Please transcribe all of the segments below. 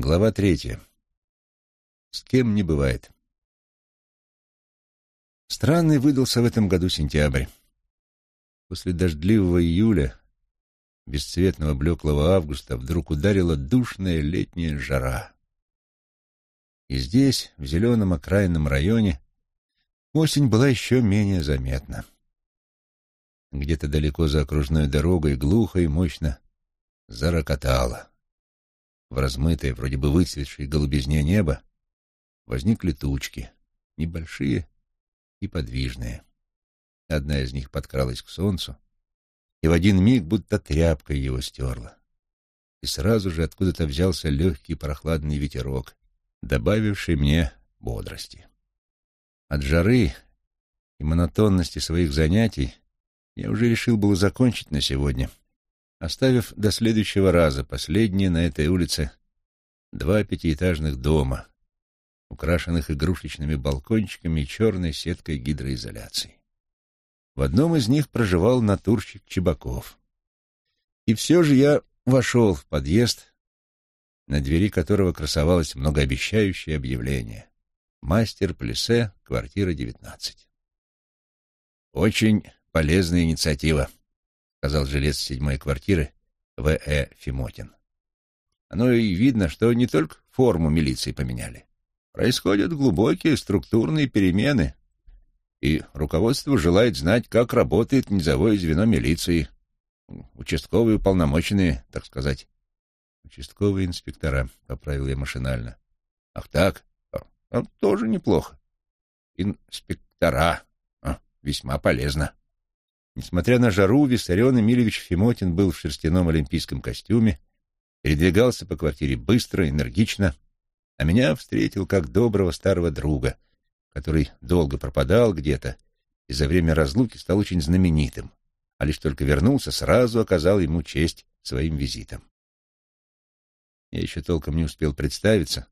Глава третья. С кем не бывает. Странный выдался в этом году сентябрь. После дождливого июля, бесцветного блеклого августа, вдруг ударила душная летняя жара. И здесь, в зеленом окраинном районе, осень была еще менее заметна. Где-то далеко за окружной дорогой глухо и мощно зарокотало в размытое, вроде бы выцветшее голубизне небо, возникли тучки, небольшие и подвижные. Одна из них подкралась к солнцу и в один миг будто тряпкой его стерла. И сразу же откуда-то взялся легкий прохладный ветерок, добавивший мне бодрости. От жары и монотонности своих занятий я уже решил было закончить на сегодня — оставив до следующего раза последние на этой улице два пятиэтажных дома, украшенных игрушечными балкончиками и черной сеткой гидроизоляции. В одном из них проживал натурщик Чебаков. И все же я вошел в подъезд, на двери которого красовалось многообещающее объявление «Мастер Плесе, квартира 19». Очень полезная инициатива, — сказал жилец седьмой квартиры В.Э. Фимотин. Оно и видно, что не только форму милиции поменяли. Происходят глубокие структурные перемены, и руководство желает знать, как работает низовое звено милиции, участковые уполномоченные, так сказать. Участковые инспектора, — поправил я машинально. Ах так? А, а, тоже неплохо. Инспектора. А, весьма полезно. Несмотря на жару, Виссарион Эмильевич Фимотин был в шерстяном олимпийском костюме, передвигался по квартире быстро, энергично, а меня встретил как доброго старого друга, который долго пропадал где-то и за время разлуки стал очень знаменитым, а лишь только вернулся, сразу оказал ему честь своим визитом. Я еще толком не успел представиться,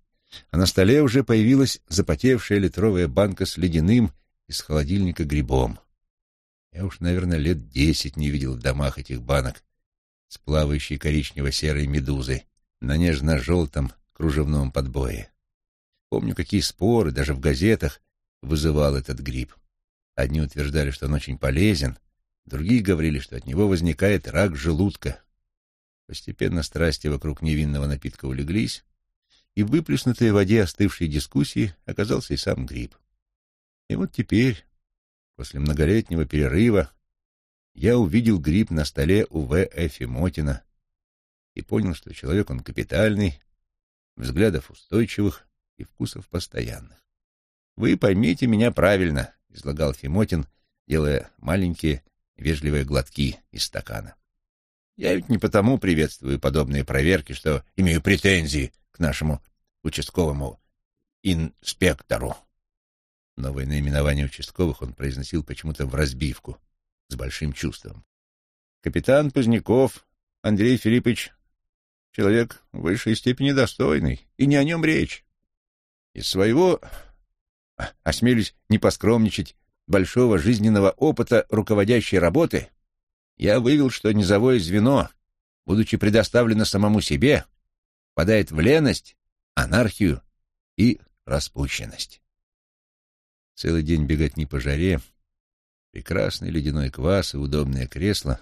а на столе уже появилась запотевшая литровая банка с ледяным из холодильника грибом. Я уж, наверное, лет десять не видел в домах этих банок с плавающей коричнево-серой медузой на нежно-желтом кружевном подбое. Помню, какие споры даже в газетах вызывал этот гриб. Одни утверждали, что он очень полезен, другие говорили, что от него возникает рак желудка. Постепенно страсти вокруг невинного напитка улеглись, и в выплеснутой воде остывшей дискуссии оказался и сам гриб. И вот теперь, После многолетнего перерыва я увидел гриб на столе у В. Мотина и понял, что человек он капитальный, взглядов устойчивых и вкусов постоянных. «Вы поймите меня правильно», — излагал Фимотин, делая маленькие вежливые глотки из стакана. «Я ведь не потому приветствую подобные проверки, что имею претензии к нашему участковому инспектору. Новое наименование участковых он произносил почему-то в разбивку, с большим чувством. Капитан Поздняков Андрей Филиппович человек в высшей степени достойный, и не о нем речь. Из своего, осмелюсь не поскромничать, большого жизненного опыта руководящей работы я вывел, что низовое звено, будучи предоставлено самому себе, впадает в леность, анархию и распущенность. Целый день бегать не по жаре, прекрасный ледяной квас и удобное кресло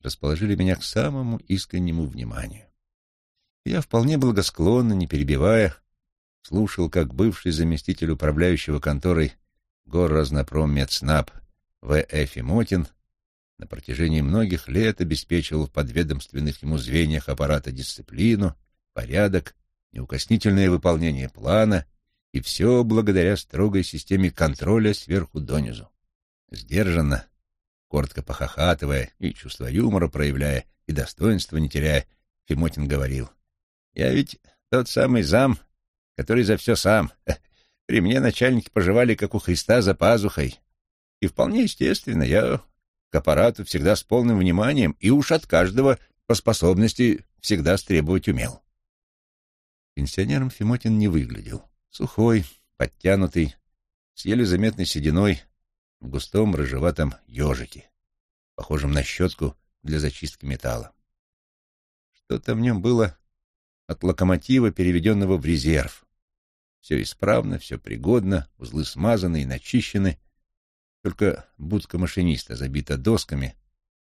расположили меня к самому искреннему вниманию. Я вполне благосклонно, не перебивая, слушал, как бывший заместитель управляющего конторой Горразнопром Медснаб В. Фимотин на протяжении многих лет обеспечивал в подведомственных ему звеньях аппарата дисциплину, порядок, неукоснительное выполнение плана и все благодаря строгой системе контроля сверху донизу. Сдержанно, коротко похохатывая и чувство юмора проявляя, и достоинства не теряя, Фимотин говорил. «Я ведь тот самый зам, который за все сам. При мне начальники поживали, как у Христа, за пазухой. И вполне естественно, я к аппарату всегда с полным вниманием и уж от каждого по способности всегда стребовать умел». Пенсионером Фимотин не выглядел. Сухой, подтянутый, с еле заметной сединой в густом рыжеватом ежике, похожем на щетку для зачистки металла. Что-то в нем было от локомотива, переведенного в резерв. Все исправно, все пригодно, узлы смазаны и начищены, только будка машиниста забита досками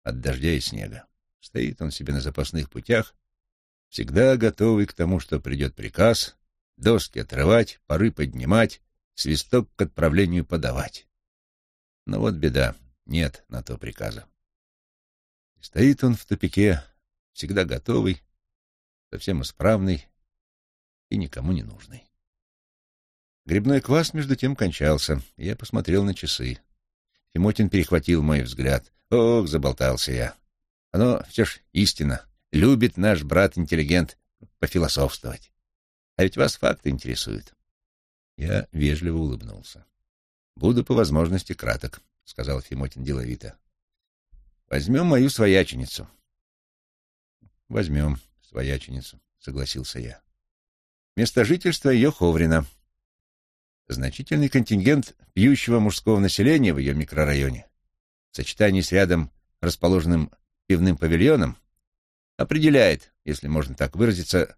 от дождя и снега. Стоит он себе на запасных путях, всегда готовый к тому, что придет приказ, доски отрывать, пары поднимать, свисток к отправлению подавать. Но вот беда, нет на то приказа. И стоит он в тупике, всегда готовый, совсем исправный и никому не нужный. Грибной квас, между тем, кончался, я посмотрел на часы. Тимотин перехватил мой взгляд. Ох, заболтался я. Оно все ж истина. Любит наш брат-интеллигент пофилософствовать. А ведь вас факты интересуют. Я вежливо улыбнулся. «Буду по возможности краток», — сказал Фимотин деловито. «Возьмем мою свояченицу». «Возьмем свояченицу», — согласился я. «Место жительства ее Ховрина. Значительный контингент пьющего мужского населения в ее микрорайоне в сочетании с рядом расположенным пивным павильоном определяет, если можно так выразиться,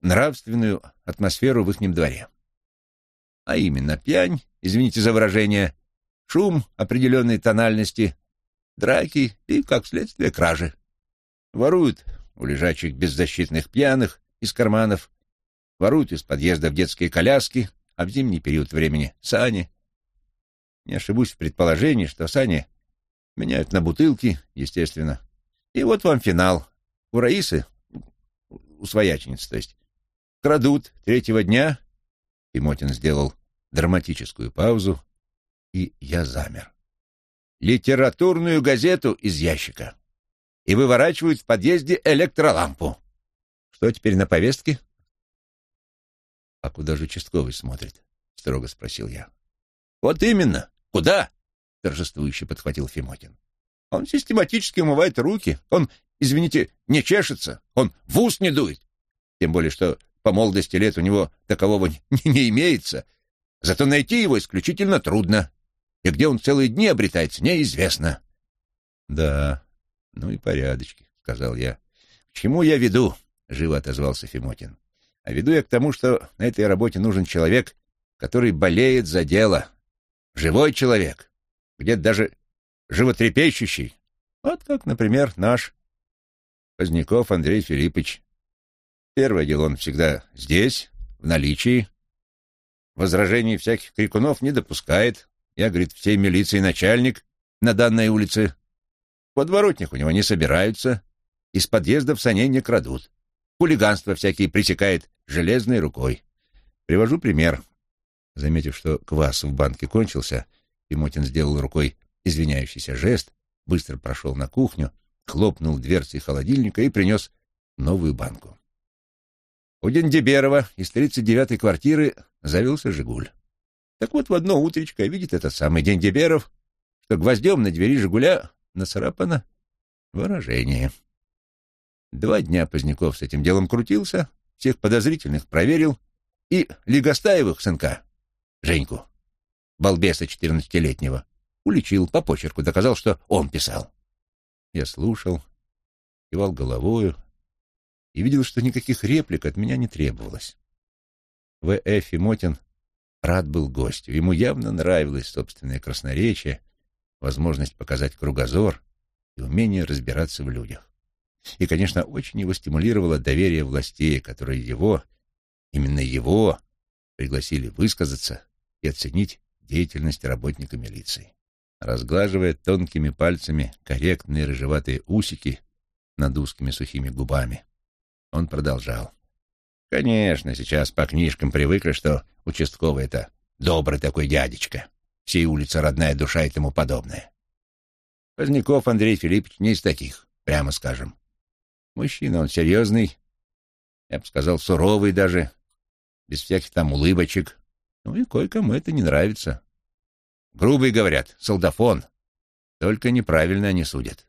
нравственную атмосферу в ихнем дворе. А именно пьянь, извините за выражение, шум определенной тональности, драки и, как следствие, кражи. Воруют у лежачих беззащитных пьяных из карманов, воруют из подъездов детские коляски, а в зимний период времени — сани. Не ошибусь в предположении, что сани меняют на бутылки, естественно. И вот вам финал. У Раисы, у свояченицы, то есть, крадут третьего дня. Тимотин сделал драматическую паузу, и я замер. Литературную газету из ящика. И выворачивают в подъезде электролампу. Что теперь на повестке? — А куда же участковый смотрит? — строго спросил я. — Вот именно. Куда? — торжествующе подхватил Фимотин. — Он систематически умывает руки. Он, извините, не чешется. Он в ус не дует. Тем более, что по молодости лет у него такового не, не имеется. Зато найти его исключительно трудно. И где он целые дни обретается, неизвестно. — Да, ну и порядочки, — сказал я. — К чему я веду? — живо отозвался Фимотин. А веду я к тому, что на этой работе нужен человек, который болеет за дело. Живой человек, где-то даже животрепещущий. Вот как, например, наш Поздняков Андрей Филиппович. Первое дело он всегда здесь, в наличии. Возражений всяких крикунов не допускает. Я, говорит, всей милиции начальник на данной улице. Подворотник у него не собираются. Из подъездов саней не крадут. Хулиганство всякие пресекает железной рукой. Привожу пример. Заметив, что квас в банке кончился, Тимотин сделал рукой извиняющийся жест, быстро прошел на кухню, хлопнул дверцей холодильника и принес новую банку. У Дендеберова из 39-й квартиры завелся «Жигуль». Так вот, в одно утречко видит этот самый Дендеберов, что гвоздем на двери «Жигуля» нацарапано выражение — Два дня Поздняков с этим делом крутился, всех подозрительных проверил, и Легостаевых сынка, Женьку, балбеса четырнадцатилетнего, уличил по почерку, доказал, что он писал. Я слушал, кивал головою и видел, что никаких реплик от меня не требовалось. В. Э. Фимотин рад был гостю. Ему явно нравилось собственное красноречие, возможность показать кругозор и умение разбираться в людях. И, конечно, очень его стимулировало доверие властей, которые его, именно его, пригласили высказаться и оценить деятельность работника милиции. Разглаживая тонкими пальцами корректные рыжеватые усики над узкими сухими губами, он продолжал. «Конечно, сейчас по книжкам привыкли, что участковый — это добрый такой дядечка, всей улица родная душа и тому подобное. Поздняков Андрей Филиппович не из таких, прямо скажем. Мужчина он серьезный, я бы сказал, суровый даже, без всяких там улыбочек. Ну и кое-кому это не нравится. Грубый, говорят, солдафон. Только неправильно они судят.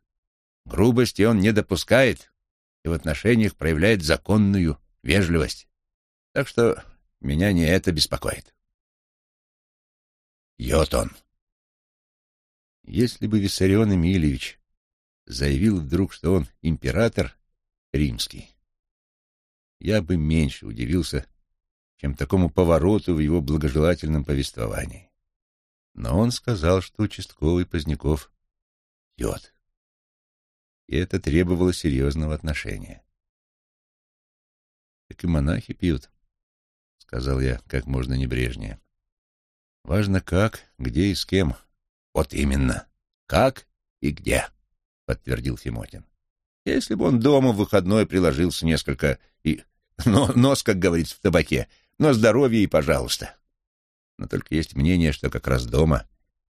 Грубости он не допускает и в отношениях проявляет законную вежливость. Так что меня не это беспокоит. Йотон. Если бы Виссарион Эмильевич заявил вдруг, что он император, римский. я бы меньше удивился, чем такому повороту в его благожелательном повествовании. Но он сказал, что участковый Поздняков пьет. И это требовало серьезного отношения. «Так и монахи пьют», — сказал я как можно небрежнее. «Важно как, где и с кем». «Вот именно. Как и где», — подтвердил Фимотин. «Если бы он дома в выходной приложился несколько и... Но, нос, как говорится, в табаке, но здоровье и пожалуйста. Но только есть мнение, что как раз дома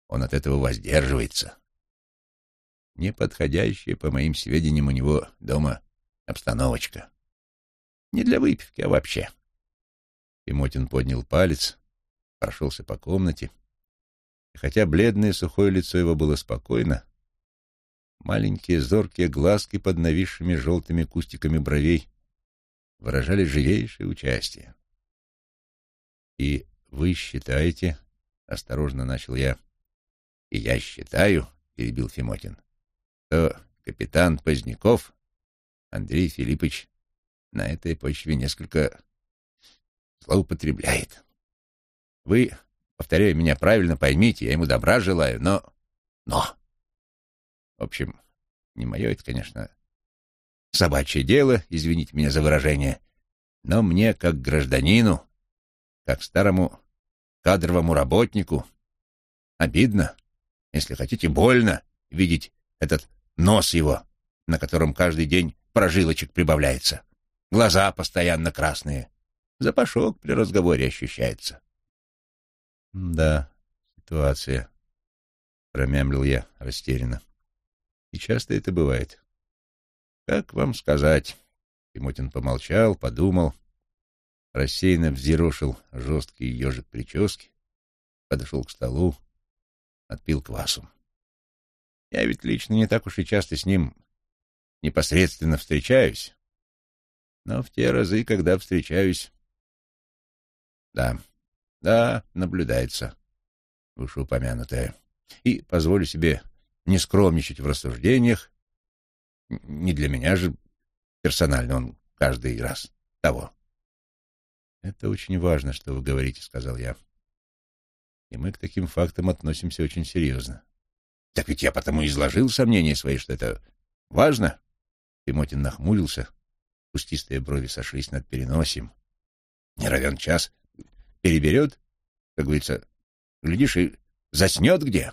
он от этого воздерживается. Неподходящая, по моим сведениям, у него дома обстановочка. Не для выпивки, а вообще. Тимотин поднял палец, прошелся по комнате, и хотя бледное сухое лицо его было спокойно, маленькие зоркие глазки под нависшими желтыми кустиками бровей выражали живейшее участие. «И вы считаете...» — осторожно начал я. «И я считаю...» — перебил Фимотин, — что капитан Поздняков Андрей Филиппович на этой почве несколько злоупотребляет. Вы, повторяю, меня правильно поймите, я ему добра желаю, но... Но... В общем, не мое это, конечно, собачье дело, извините меня за выражение, но мне, как гражданину, как старому кадровому работнику. Обидно, если хотите, больно видеть этот нос его, на котором каждый день прожилочек прибавляется. Глаза постоянно красные. Запашок при разговоре ощущается. — Да, ситуация, — промямлил я растерянно. — И часто это бывает. — Как вам сказать? Тимотин помолчал, подумал — рассеянно взъерошил жесткий ежик прически, подошел к столу, отпил квасу. Я ведь лично не так уж и часто с ним непосредственно встречаюсь, но в те разы, когда встречаюсь, да, да, наблюдается вышеупомянутое. И позволю себе не скромничать в рассуждениях, не для меня же персонально он каждый раз того. «Это очень важно, что вы говорите», — сказал я. «И мы к таким фактам относимся очень серьезно». «Так ведь я потому изложил сомнения свои, что это важно». Тимотин нахмурился, кустистые брови сошлись над переносием. «Не равен час. Переберет, как говорится, глядишь, и заснет где.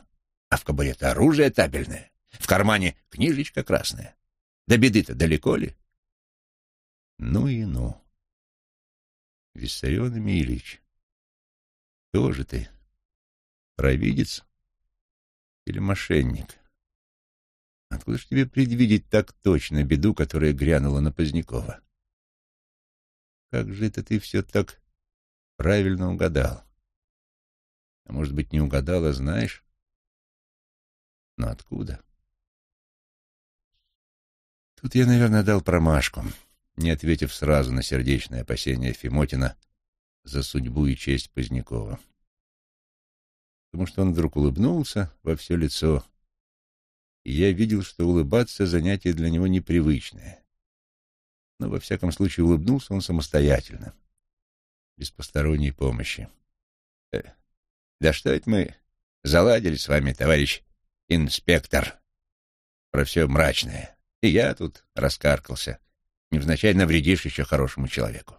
А в кабаре-то оружие табельное, в кармане книжечка красная. До беды-то далеко ли?» «Ну и ну». Виссарион Эмильевич, кто же ты? Провидец или мошенник? Откуда же тебе предвидеть так точно беду, которая грянула на Позднякова? Как же это ты все так правильно угадал? А может быть, не угадал, а знаешь? Но откуда? Тут я, наверное, дал промашку не ответив сразу на сердечное опасение Фимотина за судьбу и честь Позднякова. Потому что он вдруг улыбнулся во все лицо, и я видел, что улыбаться — занятие для него непривычное. Но, во всяком случае, улыбнулся он самостоятельно, без посторонней помощи. Э, «Да что это мы заладили с вами, товарищ инспектор, про все мрачное, и я тут раскаркался» невзначай навредишь еще хорошему человеку.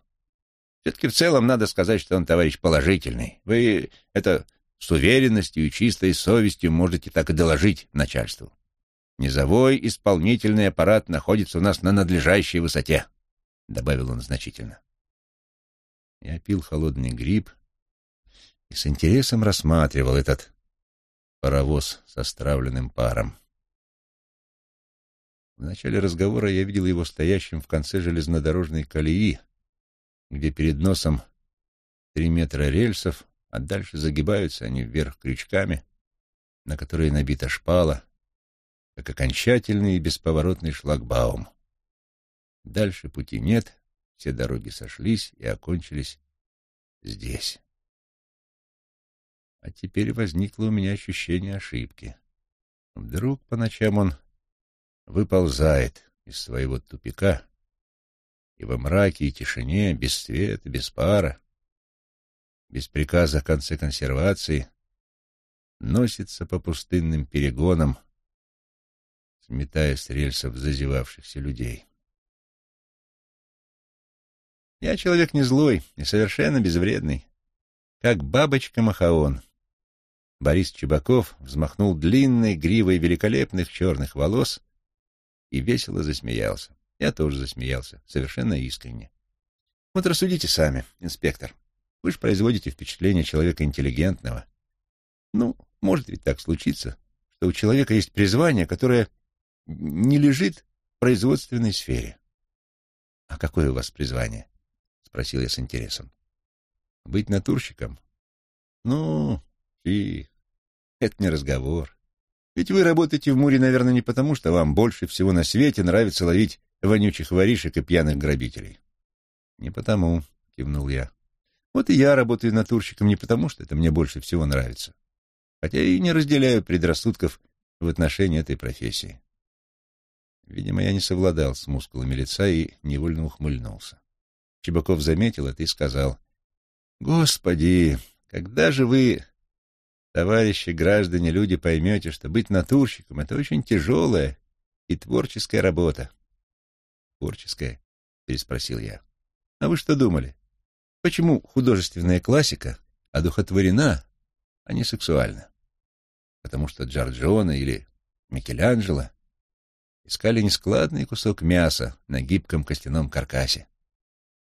Все-таки в целом надо сказать, что он товарищ положительный. Вы это с уверенностью и чистой совестью можете так и доложить начальству. Низовой исполнительный аппарат находится у нас на надлежащей высоте, — добавил он значительно. Я пил холодный гриб и с интересом рассматривал этот паровоз со стравленным паром. В начале разговора я видел его стоящим в конце железнодорожной колеи, где перед носом три метра рельсов, а дальше загибаются они вверх крючками, на которые набита шпала, как окончательный и бесповоротный шлагбаум. Дальше пути нет, все дороги сошлись и окончились здесь. А теперь возникло у меня ощущение ошибки. Вдруг по ночам он выползает из своего тупика и во мраке и тишине, без света, без пара, без приказа о конце консервации, носится по пустынным перегонам, сметая с рельсов зазевавшихся людей. Я человек не злой и совершенно безвредный, как бабочка Махаон. Борис Чебаков взмахнул длинной гривой великолепных черных волос и весело засмеялся. Я тоже засмеялся, совершенно искренне. Вот рассудите сами, инспектор. Вы же производите впечатление человека интеллигентного. Ну, может ведь так случиться, что у человека есть призвание, которое не лежит в производственной сфере. — А какое у вас призвание? — спросил я с интересом. — Быть натурщиком? — Ну, и это не разговор. Ведь вы работаете в Муре, наверное, не потому, что вам больше всего на свете нравится ловить вонючих воришек и пьяных грабителей. Не потому, кивнул я. Вот и я работаю натурщиком не потому, что это мне больше всего нравится. Хотя и не разделяю предрассудков в отношении этой профессии. Видимо, я не совладал с мускулами лица и невольно ухмыльнулся. Чебаков заметил это и сказал, «Господи, когда же вы Товарищи, граждане, люди, поймете, что быть натурщиком — это очень тяжелая и творческая работа. Творческая? — переспросил я. А вы что думали? Почему художественная классика одухотворена, а не сексуальна? Потому что Джорджона или Микеланджело искали нескладный кусок мяса на гибком костяном каркасе,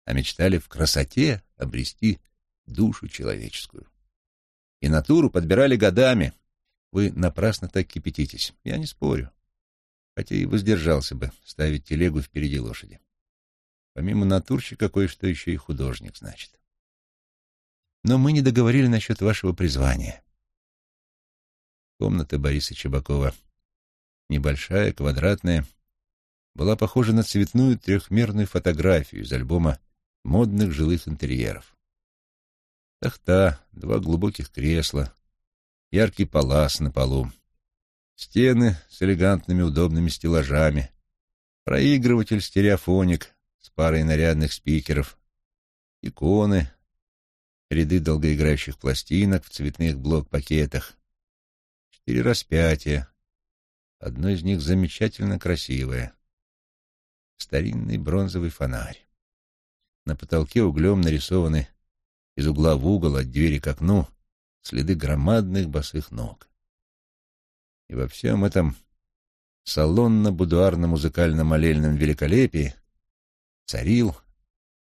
а мечтали в красоте обрести душу человеческую и натуру подбирали годами. Вы напрасно так кипятитесь. Я не спорю. Хотя и воздержался бы ставить телегу впереди лошади. Помимо натурщика кое-что еще и художник, значит. Но мы не договорили насчет вашего призвания. Комната Бориса Чебакова, небольшая, квадратная, была похожа на цветную трехмерную фотографию из альбома модных жилых интерьеров. Тахта, два глубоких кресла, яркий палас на полу, стены с элегантными удобными стеллажами, проигрыватель-стереофоник с парой нарядных спикеров, иконы, ряды долгоиграющих пластинок в цветных блок-пакетах, четыре распятия, одно из них замечательно красивое, старинный бронзовый фонарь. На потолке углем нарисованы из угла в угол, от двери к окну, следы громадных босых ног. И во всем этом салонно-будуарно-музыкально-молельном великолепии царил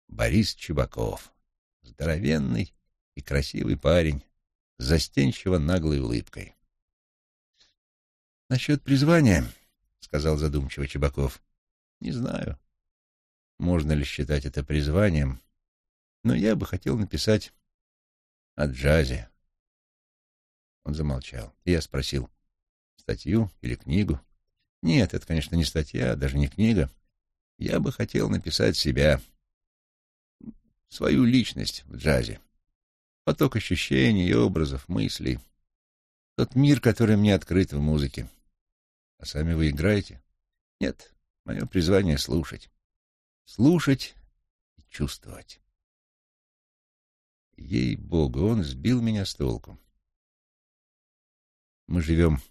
Борис Чебаков, здоровенный и красивый парень, застенчиво наглой улыбкой. «Насчет призвания», — сказал задумчиво Чебаков, — «не знаю, можно ли считать это призванием, но я бы хотел написать о джазе. Он замолчал. Я спросил, статью или книгу? Нет, это, конечно, не статья, даже не книга. Я бы хотел написать себя, свою личность в джазе. Поток ощущений, образов, мыслей. Тот мир, который мне открыт в музыке. А сами вы играете? Нет, мое призвание — слушать. Слушать и чувствовать. Ей-богу, он сбил меня с толку. Мы живем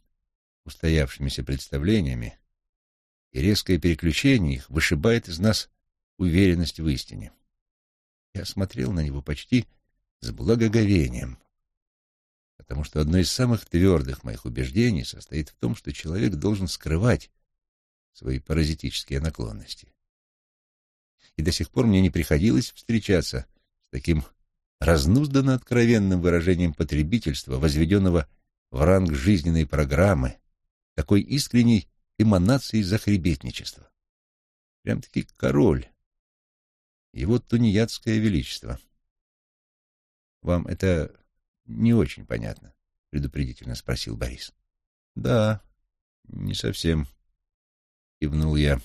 устоявшимися представлениями, и резкое переключение их вышибает из нас уверенность в истине. Я смотрел на него почти с благоговением, потому что одно из самых твердых моих убеждений состоит в том, что человек должен скрывать свои паразитические наклонности. И до сих пор мне не приходилось встречаться с таким разнуздана откровенным выражением потребительства, возведенного в ранг жизненной программы, такой искренней эманацией захребетничества. Прям-таки король. Его тунеядское величество. «Вам это не очень понятно?» — предупредительно спросил Борис. «Да, не совсем», — кивнул я.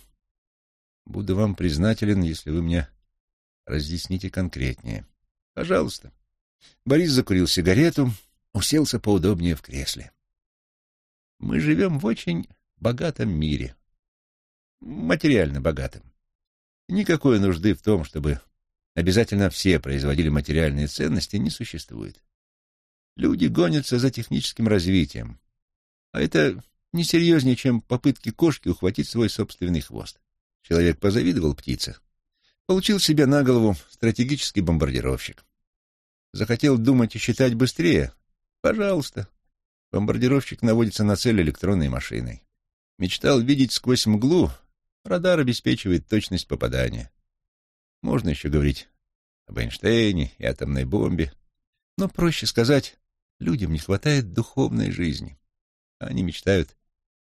«Буду вам признателен, если вы мне разъясните конкретнее». Пожалуйста. Борис закурил сигарету, уселся поудобнее в кресле. Мы живем в очень богатом мире. Материально богатом. Никакой нужды в том, чтобы обязательно все производили материальные ценности, не существует. Люди гонятся за техническим развитием, а это не серьезнее, чем попытки кошки ухватить свой собственный хвост. Человек позавидовал птице, получил себе на голову стратегический бомбардировщик. Захотел думать и считать быстрее? Пожалуйста. Бомбардировщик наводится на цель электронной машиной. Мечтал видеть сквозь мглу, радар обеспечивает точность попадания. Можно еще говорить об Эйнштейне и атомной бомбе, но проще сказать, людям не хватает духовной жизни. Они мечтают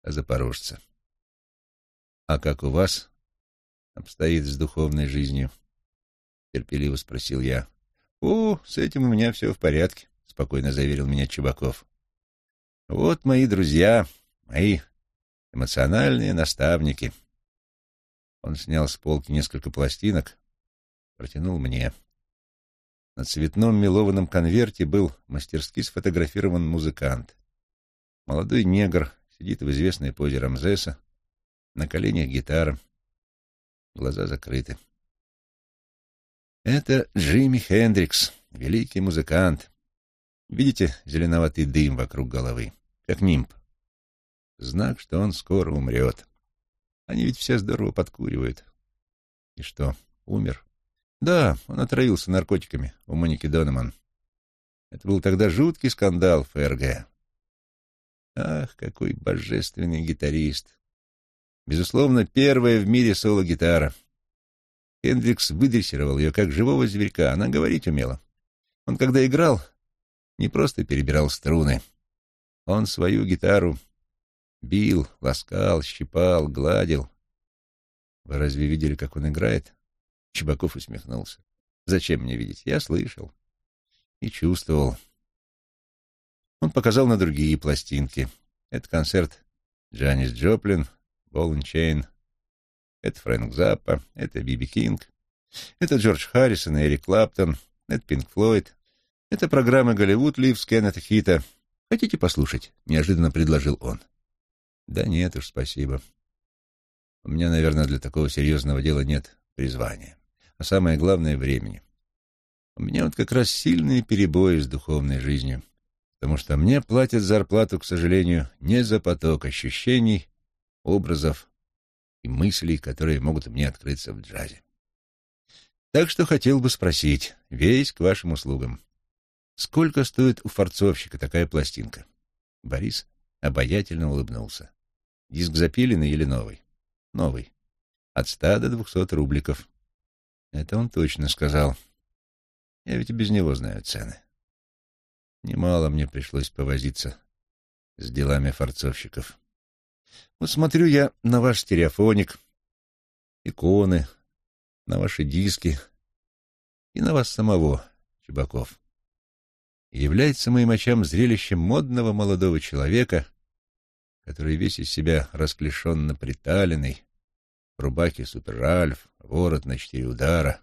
о Запорожце. А как у вас обстоит с духовной жизнью? Терпеливо спросил я. О, с этим у меня все в порядке, спокойно заверил меня Чебаков. Вот мои друзья, мои эмоциональные наставники. Он снял с полки несколько пластинок, протянул мне. На цветном мелованном конверте был мастерски сфотографирован музыкант. Молодой негр сидит в известной позе Рамзеса, на коленях гитара, глаза закрыты. Это Джимми Хендрикс, великий музыкант. Видите зеленоватый дым вокруг головы, как нимб? Знак, что он скоро умрет. Они ведь все здорово подкуривают. И что, умер? Да, он отравился наркотиками у Моники Донеман. Это был тогда жуткий скандал в ФРГ. Ах, какой божественный гитарист! Безусловно, первая в мире соло-гитара. Хендрикс выдрессировал ее, как живого зверька. Она говорить умела. Он, когда играл, не просто перебирал струны. Он свою гитару бил, ласкал, щипал, гладил. Вы разве видели, как он играет? Чебаков усмехнулся. Зачем мне видеть? Я слышал и чувствовал. Он показал на другие пластинки. Это концерт Джанис Джоплин, Ball and Chain. Это Фрэнк Заппа, это Биби Кинг. Это Джордж Харрисон и Эрик Клаптон. Это Пинк Флойд. Это программа «Голливуд» Ливс Кеннета Хита. Хотите послушать? Неожиданно предложил он. Да нет уж, спасибо. У меня, наверное, для такого серьезного дела нет призвания а самое главное — времени. У меня вот как раз сильные перебои с духовной жизнью, потому что мне платят зарплату, к сожалению, не за поток ощущений, образов и мыслей, которые могут мне открыться в джазе. Так что хотел бы спросить, весь к вашим услугам. Сколько стоит у форцовщика такая пластинка? Борис обаятельно улыбнулся. Диск запиленный или новый? Новый. От ста до двухсот рубликов. Это он точно сказал. Я ведь и без него знаю цены. Немало мне пришлось повозиться с делами форцовщиков. Вот смотрю я на ваш стереофоник, иконы, на ваши диски и на вас самого, Чебаков. И является моим очам зрелищем модного молодого человека, который весь из себя расклешенно приталенный, в рубахе Супер Альф, ворот на четыре удара,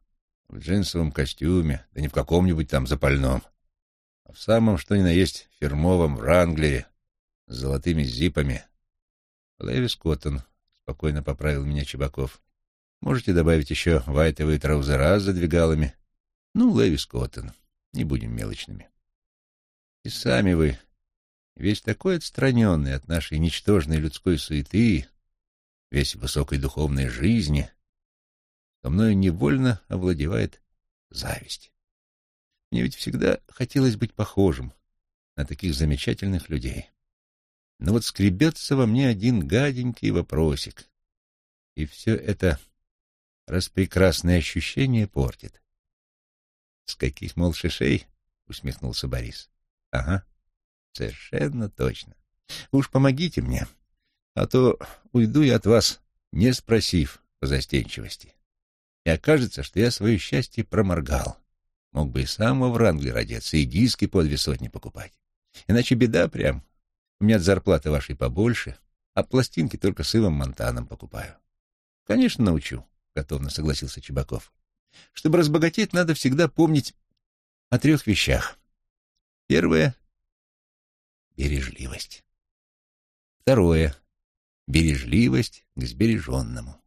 в джинсовом костюме, да не в каком-нибудь там запальном, а в самом что ни на есть фирмовом Вранглере с золотыми зипами. Лэвис Коттон, спокойно поправил меня Чебаков. Можете добавить еще вайтовые траузера с задвигалами. Ну, Лэвис Коттон, не будем мелочными. И сами вы, весь такой отстраненный от нашей ничтожной людской суеты, весь высокой духовной жизни, то мною невольно овладевает зависть. Мне ведь всегда хотелось быть похожим на таких замечательных людей. Но вот скребется во мне один гаденький вопросик, и все это распрекрасное ощущение портит. — С каких, мол, шишей? — усмехнулся Борис. — Ага, совершенно точно. Уж помогите мне, а то уйду я от вас, не спросив по застенчивости и окажется, что я свое счастье проморгал. Мог бы и сам во Врангле родиться, и диски по две сотни покупать. Иначе беда прям. У меня от зарплаты вашей побольше, а пластинки только с Ивом Монтаном покупаю. Конечно, научу, — готовно согласился Чебаков. Чтобы разбогатеть, надо всегда помнить о трех вещах. Первое — бережливость. Второе — бережливость к сбереженному.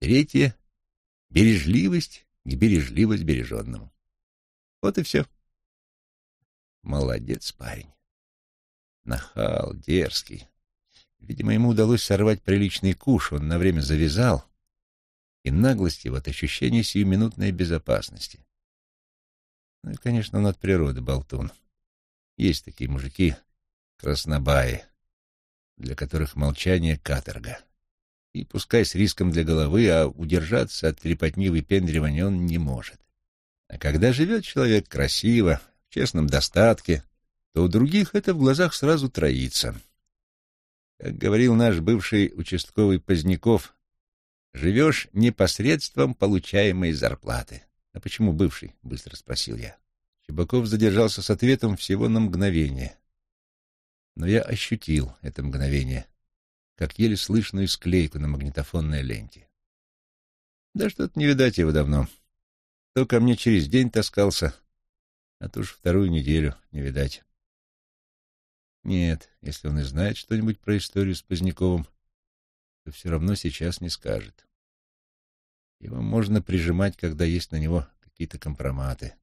Третье Бережливость к бережливость береженному. Вот и все. Молодец парень. Нахал, дерзкий. Видимо, ему удалось сорвать приличный куш, он на время завязал, и наглость его от ощущения сиюминутной безопасности. Ну и, конечно, он от природы болтун. Есть такие мужики, краснобаи, для которых молчание — каторга. И пускай с риском для головы, а удержаться от трепотни выпендривания он не может. А когда живет человек красиво, в честном достатке, то у других это в глазах сразу троится. Как говорил наш бывший участковый Поздняков, живешь непосредством получаемой зарплаты. «А почему бывший?» — быстро спросил я. Чебаков задержался с ответом всего на мгновение. Но я ощутил это мгновение, как еле слышную склейку на магнитофонной ленте. Да что-то не видать его давно. То ко мне через день таскался, а то уж вторую неделю не видать. Нет, если он и знает что-нибудь про историю с Поздняковым, то все равно сейчас не скажет. Его можно прижимать, когда есть на него какие-то компроматы.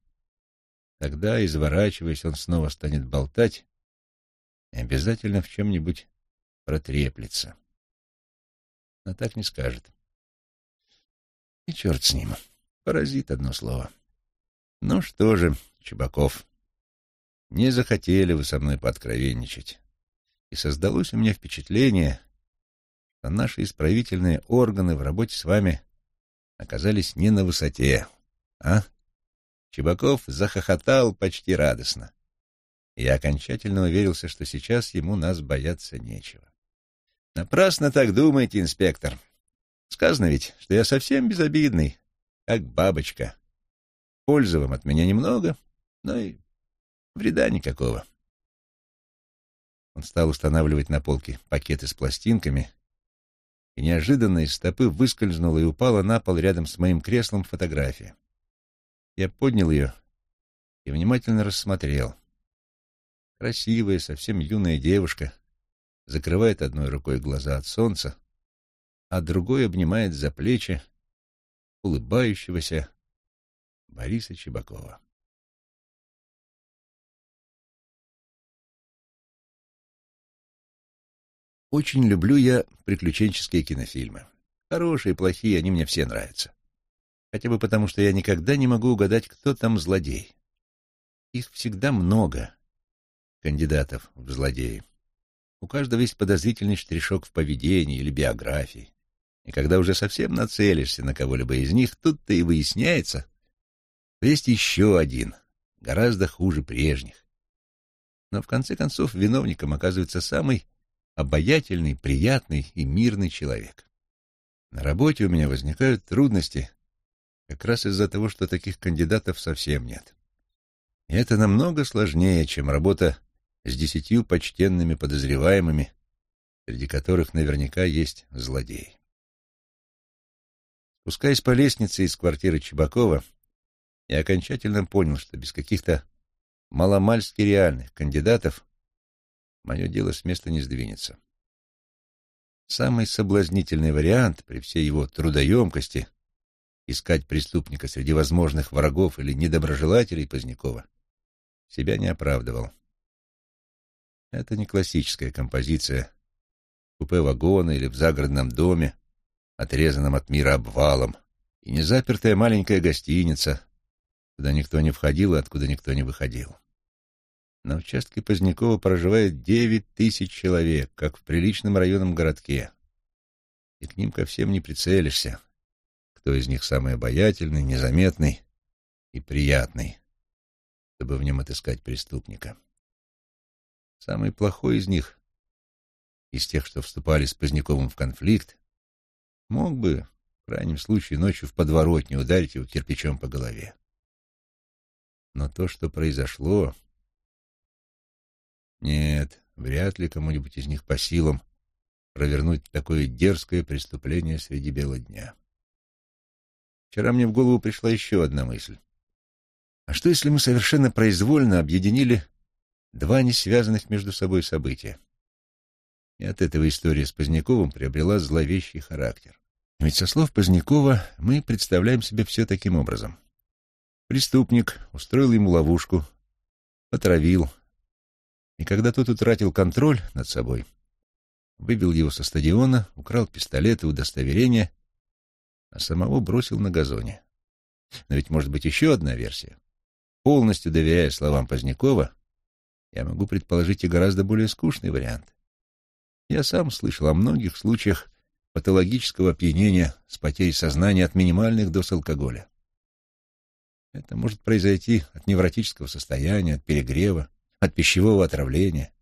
Тогда, изворачиваясь, он снова станет болтать и обязательно в чем-нибудь протреплется. Но так не скажет. И черт с ним. Паразит одно слово. Ну что же, Чебаков, не захотели вы со мной пооткровенничать. И создалось у меня впечатление, что наши исправительные органы в работе с вами оказались не на высоте, а? Чебаков захохотал почти радостно. Я окончательно уверился, что сейчас ему нас бояться нечего. Напрасно так думаете, инспектор. Сказано ведь, что я совсем безобидный, как бабочка. Пользы вам от меня немного, но и вреда никакого. Он стал устанавливать на полке пакеты с пластинками, и неожиданно из стопы выскользнула и упала на пол рядом с моим креслом фотография. Я поднял ее и внимательно рассмотрел. Красивая, совсем юная девушка закрывает одной рукой глаза от солнца, а другой обнимает за плечи улыбающегося Бориса Чебакова. Очень люблю я приключенческие кинофильмы. Хорошие, плохие, они мне все нравятся. Хотя бы потому, что я никогда не могу угадать, кто там злодей. Их всегда много, кандидатов в злодеи. У каждого есть подозрительный штришок в поведении или биографии. И когда уже совсем нацелишься на кого-либо из них, тут-то и выясняется, что есть еще один, гораздо хуже прежних. Но в конце концов виновником оказывается самый обаятельный, приятный и мирный человек. На работе у меня возникают трудности как раз из-за того, что таких кандидатов совсем нет. И это намного сложнее, чем работа с десятью почтенными подозреваемыми, среди которых наверняка есть злодей. Спускаясь по лестнице из квартиры Чебакова, я окончательно понял, что без каких-то маломальски реальных кандидатов мое дело с места не сдвинется. Самый соблазнительный вариант при всей его трудоемкости искать преступника среди возможных врагов или недоброжелателей Позднякова себя не оправдывал. Это не классическая композиция купе вагона или в загородном доме, отрезанном от мира обвалом, и не запертая маленькая гостиница, куда никто не входил и откуда никто не выходил. На участке Позднякова проживает девять тысяч человек, как в приличном районном городке. И к ним ко всем не прицелишься. Кто из них самый обаятельный, незаметный и приятный, чтобы в нем отыскать преступника. Самый плохой из них, из тех, что вступали с Поздняковым в конфликт, мог бы, в крайнем случае, ночью в подворотне ударить его кирпичом по голове. Но то, что произошло, нет, вряд ли кому-нибудь из них по силам провернуть такое дерзкое преступление среди бела дня. Вчера мне в голову пришла еще одна мысль. А что, если мы совершенно произвольно объединили два несвязанных между собой события? И от этого история с Поздняковым приобрела зловещий характер. Ведь со слов Позднякова мы представляем себе все таким образом. Преступник устроил ему ловушку, отравил, и когда тот утратил контроль над собой, выбил его со стадиона, украл пистолет и удостоверение, а самого бросил на газоне. Но ведь может быть еще одна версия. Полностью доверяя словам Позднякова, я могу предположить и гораздо более скучный вариант. Я сам слышал о многих случаях патологического опьянения с потерей сознания от минимальных доз алкоголя. Это может произойти от невротического состояния, от перегрева, от пищевого отравления.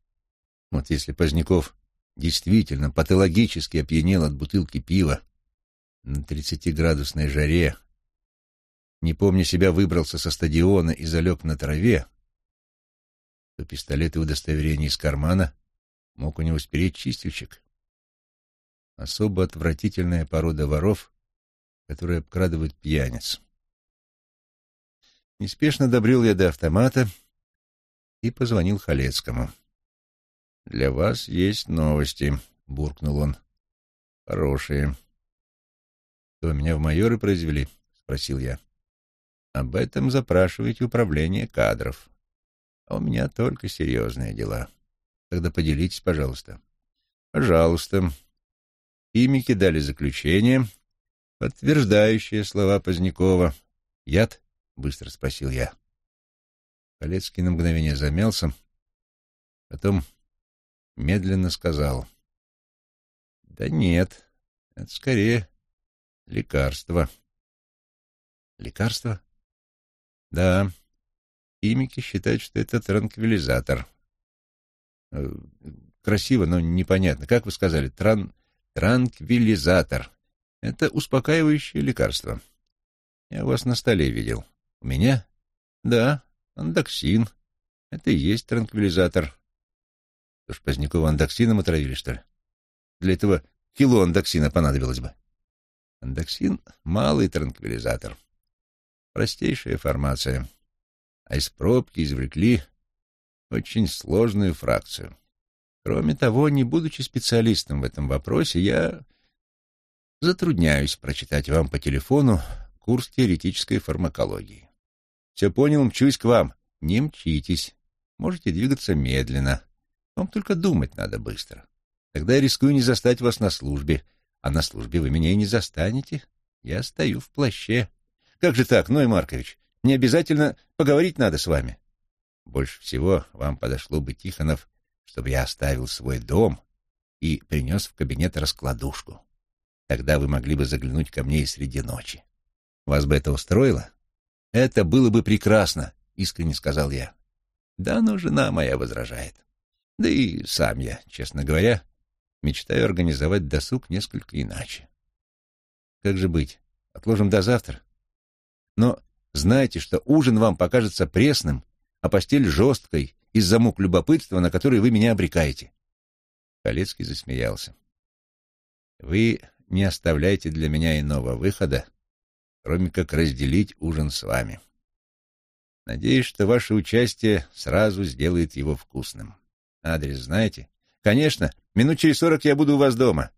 Вот если Поздняков действительно патологически опьянел от бутылки пива на тридцатиградусной жаре, не помня себя, выбрался со стадиона и залег на траве, то пистолет и удостоверение из кармана мог у него спереть чистильщик. Особо отвратительная порода воров, которые обкрадывают пьяниц. Неспешно добрел я до автомата и позвонил Халецкому. «Для вас есть новости», — буркнул он. «Хорошие». «Что, меня в майоры произвели?» — спросил я. «Об этом запрашиваете управление кадров. А у меня только серьезные дела. Тогда поделитесь, пожалуйста». «Пожалуйста». Химики дали заключение, подтверждающее слова Позднякова. «Яд?» — быстро спросил я. Колецкий на мгновение замялся, потом медленно сказал. «Да нет, это скорее лекарство». «Лекарство?» «Да. Химики считают, что это транквилизатор». Э, «Красиво, но непонятно. Как вы сказали? Тран... Транквилизатор. Это успокаивающее лекарство. Я вас на столе видел. У меня? Да, андоксин. Это и есть транквилизатор. Уж Позднякова андоксином отравили, что ли? Для этого кило андоксина понадобилось бы. Андоксин — малый транквилизатор. Простейшая формация. А из пробки извлекли очень сложную фракцию. Кроме того, не будучи специалистом в этом вопросе, я затрудняюсь прочитать вам по телефону курс теоретической фармакологии. Все понял, мчусь к вам. Не мчитесь. Можете двигаться медленно. Вам только думать надо быстро. Тогда я рискую не застать вас на службе, а на службе вы меня и не застанете. Я стою в плаще. Как же так, Ной Маркович? Не обязательно поговорить надо с вами. Больше всего вам подошло бы, Тихонов, чтобы я оставил свой дом и принес в кабинет раскладушку. Тогда вы могли бы заглянуть ко мне и среди ночи. Вас бы это устроило? Это было бы прекрасно, искренне сказал я. Да, но жена моя возражает. Да и сам я, честно говоря, мечтаю организовать досуг несколько иначе. Как же быть? Отложим до завтра? Но знайте, что ужин вам покажется пресным, а постель жесткой из-за мук любопытства, на которые вы меня обрекаете. Колецкий засмеялся. Вы не оставляете для меня иного выхода, кроме как разделить ужин с вами. Надеюсь, что ваше участие сразу сделает его вкусным. Адрес знаете? Конечно, минут через сорок я буду у вас дома.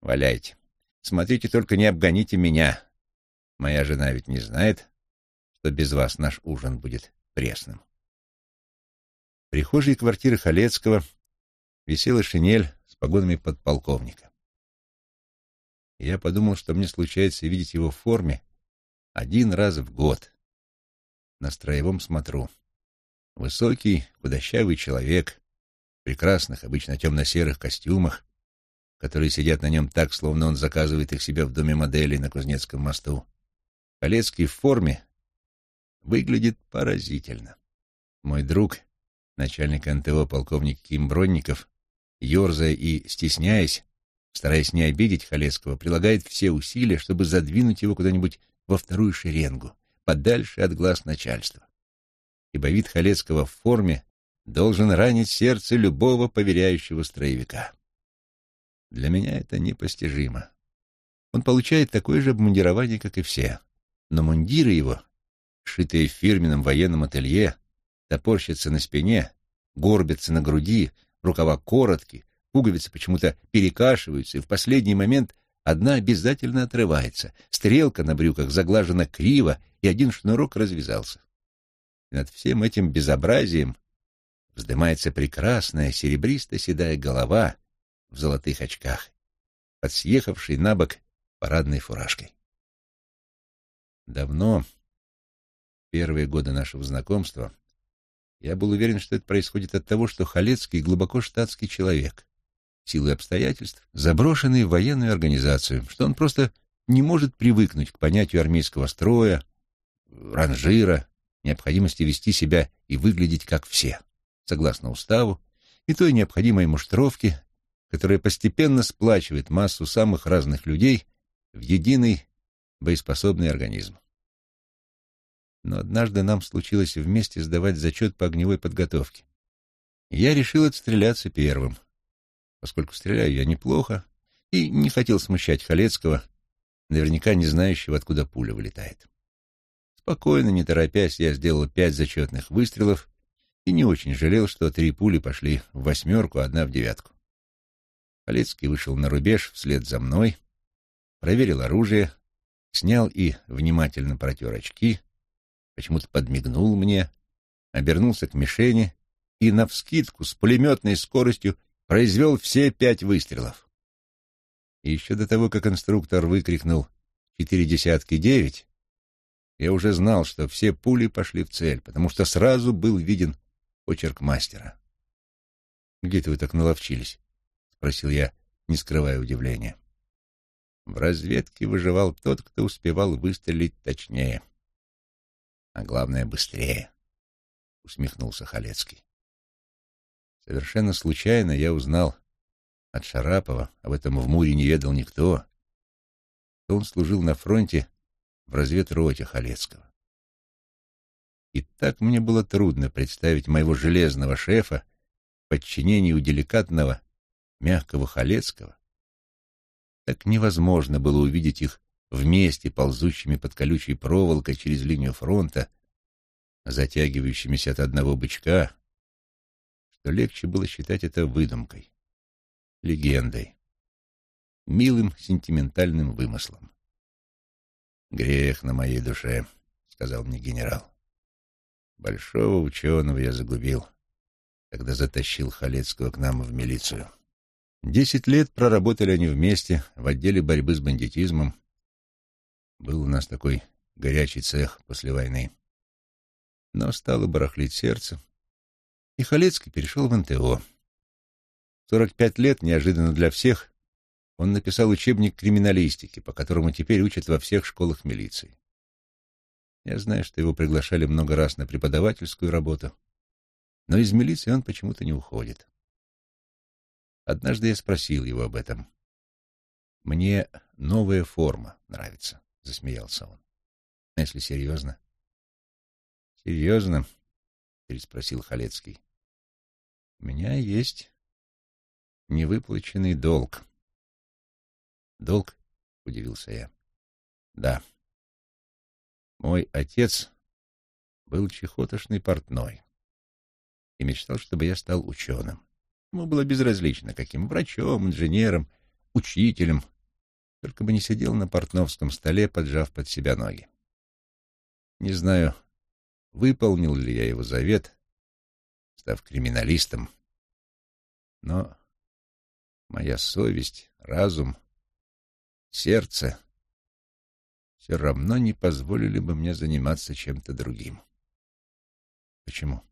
Валяйте. Смотрите, только не обгоните меня. Моя жена ведь не знает, что без вас наш ужин будет пресным. В прихожей квартиры Халецкого висела шинель с погонами подполковника. я подумал, что мне случается видеть его в форме один раз в год на строевом смотру. Высокий, худощавый человек прекрасных, обычно темно-серых костюмах, которые сидят на нем так, словно он заказывает их себе в доме моделей на Кузнецком мосту. Колецкий в форме выглядит поразительно. Мой друг, начальник НТО полковник Ким Бронников, ерзая и стесняясь, стараясь не обидеть Халецкого, прилагает все усилия, чтобы задвинуть его куда-нибудь во вторую шеренгу, подальше от глаз начальства. Ибо вид Халецкого в форме должен ранить сердце любого поверяющего строевика. Для меня это непостижимо. Он получает такое же обмундирование, как и все, но мундиры его, сшитые в фирменном военном ателье, топорщатся на спине, горбятся на груди, рукава короткие, пуговицы почему-то перекашиваются и в последний момент одна обязательно отрывается, стрелка на брюках заглажена криво, и один шнурок развязался. И над всем этим безобразием вздымается прекрасная серебристо-седая голова в золотых очках, под съехавшей на бок парадной фуражкой. Давно, первые годы нашего знакомства, я был уверен, что это происходит от того, что Халецкий глубоко штатский человек, силы обстоятельств, заброшенный в военную организацию, что он просто не может привыкнуть к понятию армейского строя, ранжира, необходимости вести себя и выглядеть как все, согласно уставу, и той необходимой муштровки, которая постепенно сплачивает массу самых разных людей в единый боеспособный организм. Но однажды нам случилось вместе сдавать зачет по огневой подготовке. я решил отстреляться первым, поскольку стреляю я неплохо и не хотел смущать Халецкого, наверняка не знающего, откуда пуля вылетает. Спокойно, не торопясь, я сделал пять зачетных выстрелов и не очень жалел, что три пули пошли в восьмерку, одна в девятку. Халецкий вышел на рубеж вслед за мной, проверил оружие, снял и внимательно протер очки, почему-то подмигнул мне, обернулся к мишени и навскидку с пулеметной скоростью произвел все пять выстрелов. И еще до того, как инструктор выкрикнул «четыре десятки девять», я уже знал, что все пули пошли в цель, потому что сразу был виден почерк мастера. «Где это вы так наловчились?» — спросил я, не скрывая удивления. В разведке выживал тот, кто успевал выстрелить точнее. А главное, быстрее, — усмехнулся Халецкий. Совершенно случайно я узнал от Шарапова, об этом в Муре не ведал никто, что он служил на фронте в разведроте Халецкого. И так мне было трудно представить моего железного шефа в подчинении у деликатного, мягкого Халецкого, так невозможно было увидеть их вместе, ползущими под колючей проволокой через линию фронта, затягивающимися от одного бычка, что легче было считать это выдумкой, легендой, милым сентиментальным вымыслом. «Грех на моей душе», — сказал мне генерал. «Большого ученого я загубил, когда затащил Халецкого к нам в милицию». Десять лет проработали они вместе в отделе борьбы с бандитизмом. Был у нас такой горячий цех после войны. Но стало барахлить сердце, и Халецкий перешел в НТО. Сорок пять лет, неожиданно для всех, он написал учебник криминалистики, по которому теперь учат во всех школах милиции. Я знаю, что его приглашали много раз на преподавательскую работу, но из милиции он почему-то не уходит. Однажды я спросил его об этом. «Мне новая форма нравится», — засмеялся он. «А «Если серьезно?» «Серьезно?» — переспросил Халецкий. «У меня есть невыплаченный долг». «Долг?» — удивился я. «Да. Мой отец был чехотошный портной и мечтал, чтобы я стал ученым. Ему было безразлично, каким врачом, инженером, учителем, только бы не сидел на портновском столе, поджав под себя ноги. Не знаю, выполнил ли я его завет, став криминалистом, но моя совесть, разум, сердце все равно не позволили бы мне заниматься чем-то другим. Почему?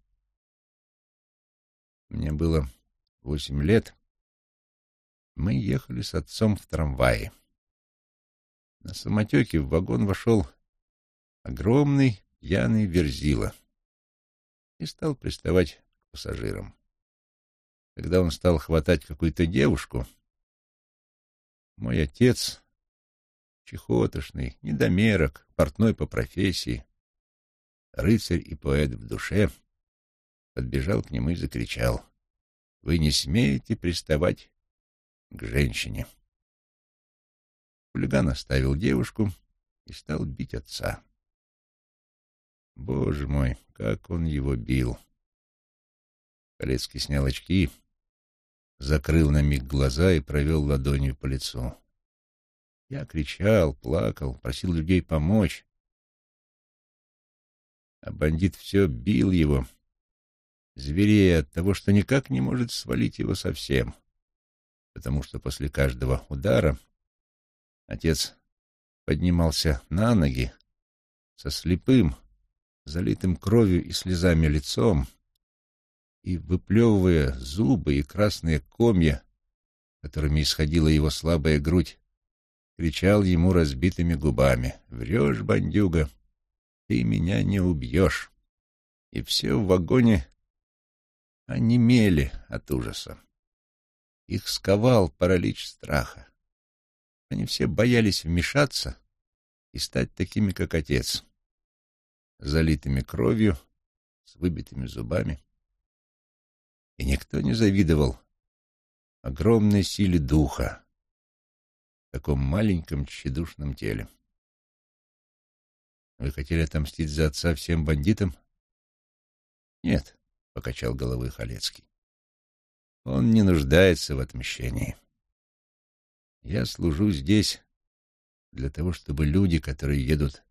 Мне было восемь лет, мы ехали с отцом в трамвае. На самотеке в вагон вошел огромный пьяный верзила и стал приставать к пассажирам. Когда он стал хватать какую-то девушку, мой отец, чехотошный, недомерок, портной по профессии, рыцарь и поэт в душе, подбежал к нему и закричал. Вы не смеете приставать к женщине. Хулиган оставил девушку и стал бить отца. Боже мой, как он его бил! Колецкий снял очки, закрыл на миг глаза и провел ладонью по лицу. Я кричал, плакал, просил людей помочь. А бандит все бил его, зверея от того, что никак не может свалить его совсем, потому что после каждого удара отец поднимался на ноги со слепым, залитым кровью и слезами лицом и, выплевывая зубы и красные комья, которыми исходила его слабая грудь, кричал ему разбитыми губами «Врешь, бандюга, ты меня не убьешь!» И все в вагоне онемели от ужаса. Их сковал паралич страха. Они все боялись вмешаться и стать такими, как отец, залитыми кровью, с выбитыми зубами. И никто не завидовал огромной силе духа в таком маленьком тщедушном теле. Вы хотели отомстить за отца всем бандитам? Нет, — покачал головой Халецкий. Он не нуждается в отмщении. Я служу здесь для того, чтобы люди, которые едут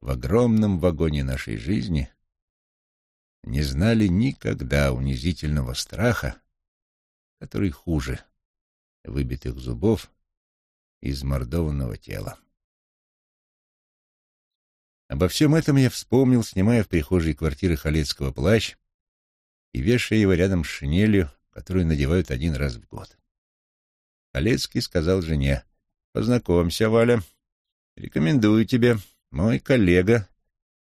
в огромном вагоне нашей жизни, не знали никогда унизительного страха, который хуже выбитых зубов и измордованного тела. Обо всем этом я вспомнил, снимая в прихожей квартиры Халецкого плащ и вешая его рядом с шинелью, которую надевают один раз в год. Халецкий сказал жене, «Познакомься, Валя. Рекомендую тебе. Мой коллега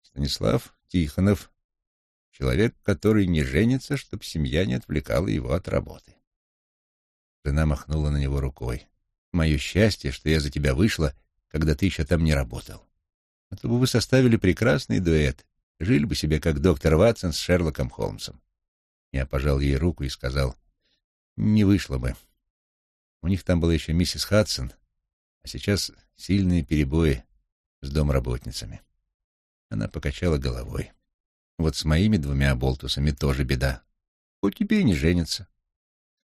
Станислав Тихонов, человек, который не женится, чтобы семья не отвлекала его от работы». Жена махнула на него рукой. «Мое счастье, что я за тебя вышла, когда ты еще там не работал. А то бы вы составили прекрасный дуэт, жили бы себе, как доктор Ватсон с Шерлоком Холмсом». Я пожал ей руку и сказал, «Не вышло бы. У них там была еще миссис Хадсон, а сейчас сильные перебои с домработницами». Она покачала головой. «Вот с моими двумя болтусами тоже беда. Хоть тебе и не женится.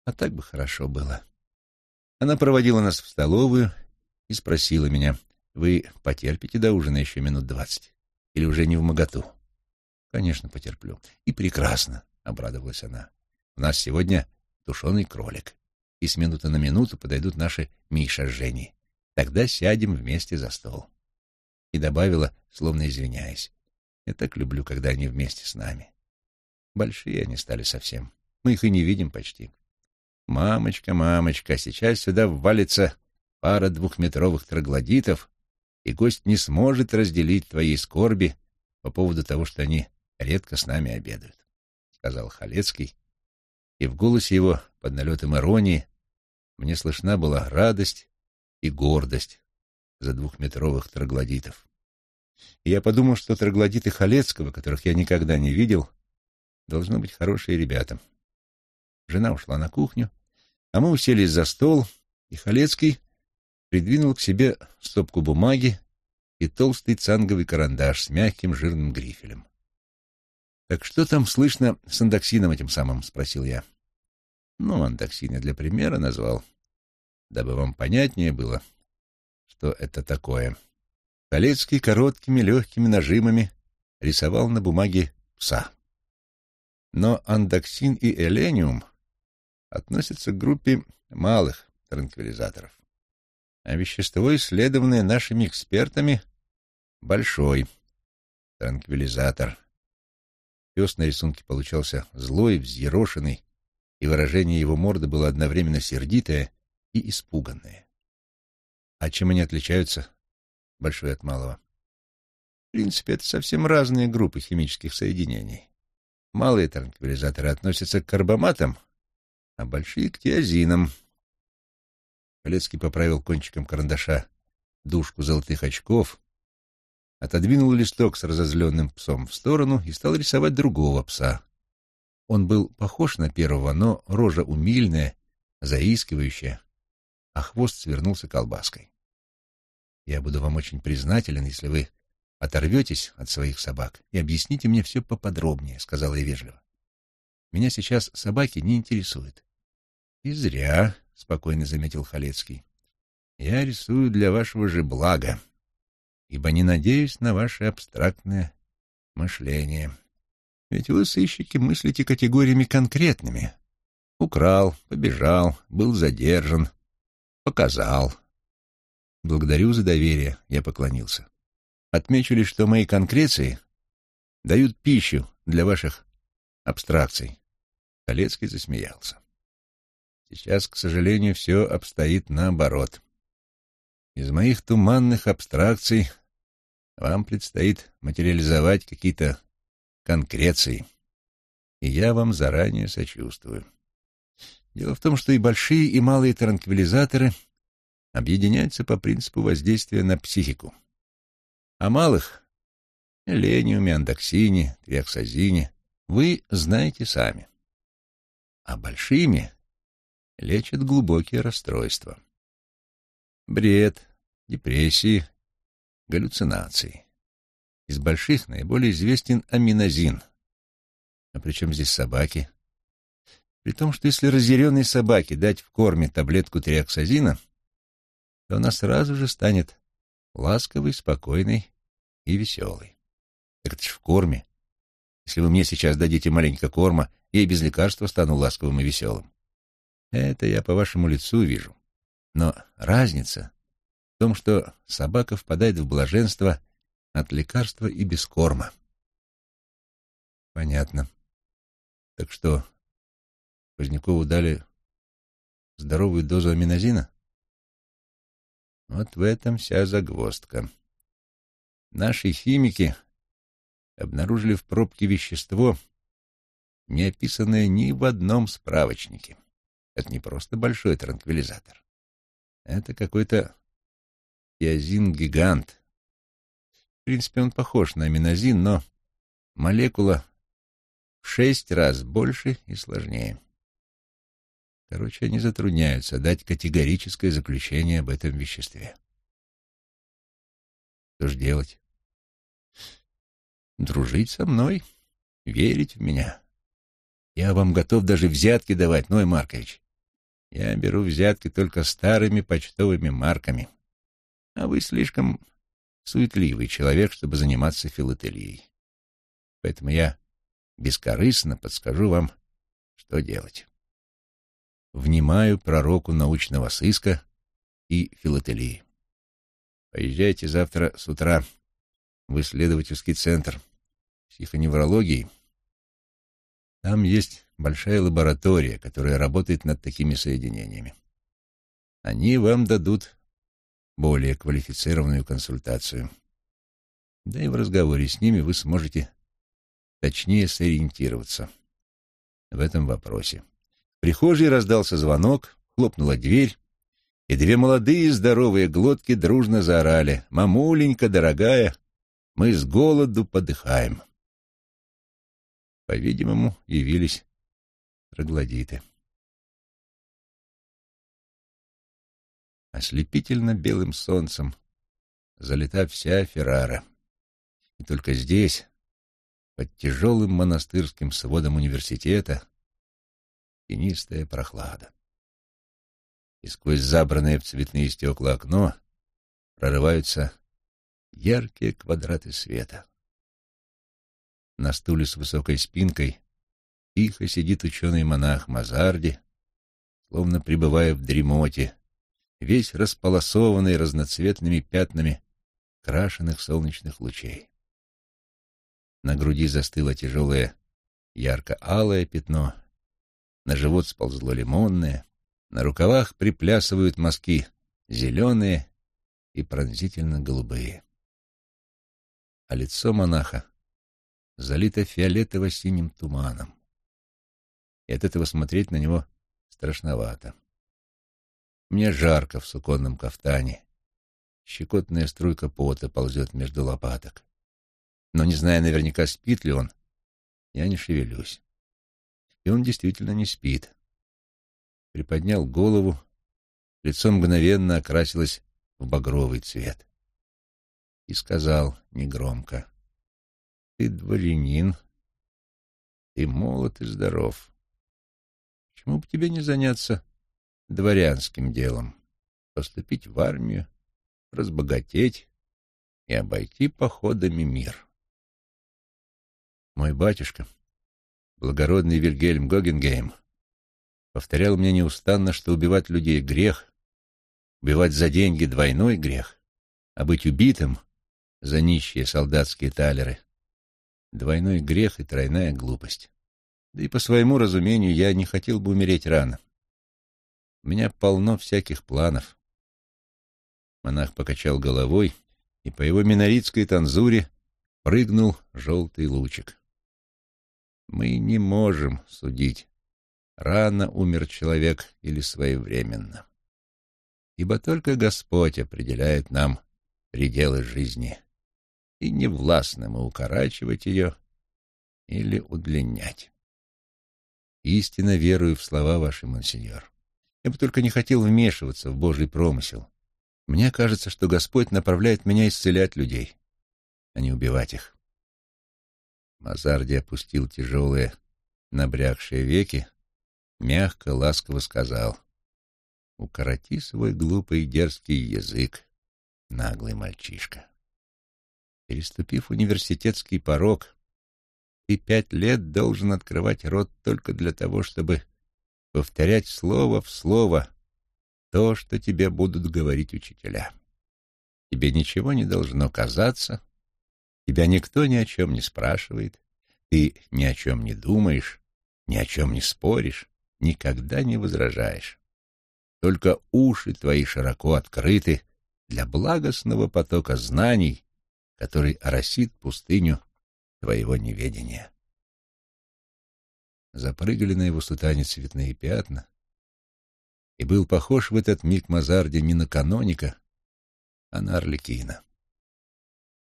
А так бы хорошо было. Она проводила нас в столовую и спросила меня, «Вы потерпите до ужина еще минут двадцать? Или уже не в моготу?» «Конечно, потерплю. И прекрасно», — обрадовалась она. «У нас сегодня тушеный кролик, и с минуты на минуту подойдут наши Миша с Женей. Тогда сядем вместе за стол». И добавила, словно извиняясь, «Я так люблю, когда они вместе с нами. Большие они стали совсем. Мы их и не видим почти. «Мамочка, мамочка, сейчас сюда ввалится пара двухметровых троглодитов, и гость не сможет разделить твои скорби по поводу того, что они редко с нами обедают», — сказал Халецкий, и в голосе его, под налетом иронии, мне слышна была радость и гордость за двухметровых троглодитов. И я подумал, что троглодиты Халецкого, которых я никогда не видел, должны быть хорошие ребята. Жена ушла на кухню, а мы уселись за стол, и Халецкий придвинул к себе стопку бумаги и толстый цанговый карандаш с мягким жирным грифелем. «Так что там слышно с андоксином этим самым?» — спросил я. «Ну, андоксин я для примера назвал, дабы вам понятнее было, что это такое». Халецкий короткими легкими нажимами рисовал на бумаге пса. Но андоксин и элениум относятся к группе малых транквилизаторов. А вещество, исследованное нашими экспертами, большой транквилизатор. Пес на рисунке получался злой, взъерошенный, и выражение его морды было одновременно сердитое и испуганное. А чем они отличаются, большой от малого? В принципе, это совсем разные группы химических соединений. Малые транквилизаторы относятся к карбаматам, а большие — к тиазинам. Колецкий поправил кончиком карандаша дужку золотых очков, отодвинул листок с разозленным псом в сторону и стал рисовать другого пса. Он был похож на первого, но рожа умильная, заискивающая, а хвост свернулся колбаской. Я буду вам очень признателен, если вы оторветесь от своих собак и объясните мне все поподробнее, — сказала я вежливо. Меня сейчас собаки не интересуют. — И зря, — спокойно заметил Халецкий. Я рисую для вашего же блага, ибо не надеюсь на ваше абстрактное мышление. Ведь вы, сыщики, мыслите категориями конкретными. Украл, побежал, был задержан, показал. Благодарю за доверие, я поклонился. Отмечу лишь, что мои конкреции дают пищу для ваших абстракций. Колецкий засмеялся. Сейчас, к сожалению, все обстоит наоборот. Из моих туманных абстракций вам предстоит материализовать какие-то конкреции, и я вам заранее сочувствую. Дело в том, что и большие, и малые транквилизаторы объединяются по принципу воздействия на психику. А малых — лениуме, андоксине, триоксазине — вы знаете сами. А большими лечат глубокие расстройства. Бред, депрессии, галлюцинации. Из больших наиболее известен аминозин. А при чем здесь собаки? При том, что если разъяренной собаке дать в корме таблетку триоксазина, то она сразу же станет ласковой, спокойной и веселой. Так это ж в корме. Если вы мне сейчас дадите маленько корма, я и без лекарства стану ласковым и веселым. Это я по вашему лицу вижу. Но разница в том, что собака впадает в блаженство от лекарства и без корма. Понятно. Так что, Позднякову дали здоровую дозу аминозина? Вот в этом вся загвоздка. Наши химики обнаружили в пробке вещество, не описанное ни в одном справочнике. Это не просто большой транквилизатор. Это какой-то тиазин-гигант. В принципе, он похож на аминозин, но молекула в шесть раз больше и сложнее. Короче, они затрудняются дать категорическое заключение об этом веществе. Что ж делать? Дружить со мной, верить в меня. Я вам готов даже взятки давать, Ной Маркович. Я беру взятки только старыми почтовыми марками. А вы слишком суетливый человек, чтобы заниматься филателией. Поэтому я бескорыстно подскажу вам, что делать внимаю пророку научного сыска и филателии. Поезжайте завтра с утра в исследовательский центр психоневрологии. Там есть большая лаборатория, которая работает над такими соединениями. Они вам дадут более квалифицированную консультацию. Да и в разговоре с ними вы сможете точнее сориентироваться в этом вопросе прихожей раздался звонок, хлопнула дверь, и две молодые здоровые глотки дружно заорали. «Мамуленька, дорогая, мы с голоду подыхаем». По-видимому, явились троглодиты. Ослепительно белым солнцем залита вся Феррара. И только здесь, под тяжелым монастырским сводом университета, тенистая прохлада. И сквозь забранное в цветные стекла окно прорываются яркие квадраты света. На стуле с высокой спинкой тихо сидит ученый-монах Мазарди, словно пребывая в дремоте, весь располосованный разноцветными пятнами крашеных солнечных лучей. На груди застыло тяжелое ярко-алое пятно, на живот сползло лимонное, на рукавах приплясывают мазки зеленые и пронзительно голубые. А лицо монаха залито фиолетово-синим туманом. И от этого смотреть на него страшновато. Мне жарко в суконном кафтане. Щекотная струйка пота ползет между лопаток. Но, не зная наверняка, спит ли он, я не шевелюсь и он действительно не спит. Приподнял голову, лицо мгновенно окрасилось в багровый цвет. И сказал негромко, «Ты дворянин, ты молод и здоров. Почему бы тебе не заняться дворянским делом? поступить в армию, разбогатеть и обойти походами мир. Мой батюшка, благородный Вильгельм Гогенгейм, повторял мне неустанно, что убивать людей — грех, убивать за деньги — двойной грех, а быть убитым за нищие солдатские талеры — двойной грех и тройная глупость. Да и по своему разумению я не хотел бы умереть рано. У меня полно всяких планов. Монах покачал головой, и по его миноритской танзуре прыгнул желтый лучик. Мы не можем судить, рано умер человек или своевременно. Ибо только Господь определяет нам пределы жизни, и не властны мы укорачивать ее или удлинять. Истинно верую в слова ваши, монсеньор. Я бы только не хотел вмешиваться в Божий промысел. Мне кажется, что Господь направляет меня исцелять людей, а не убивать их. Мазарди опустил тяжелые, набрякшие веки, мягко, ласково сказал, «Укороти свой глупый дерзкий язык, наглый мальчишка. Переступив университетский порог, ты пять лет должен открывать рот только для того, чтобы повторять слово в слово то, что тебе будут говорить учителя. Тебе ничего не должно казаться, тебя никто ни о чем не спрашивает, ты ни о чем не думаешь, ни о чем не споришь, никогда не возражаешь. Только уши твои широко открыты для благостного потока знаний, который оросит пустыню твоего неведения. Запрыгали на его сутане цветные пятна, и был похож в этот миг Мазарди не на каноника, а на Орликина.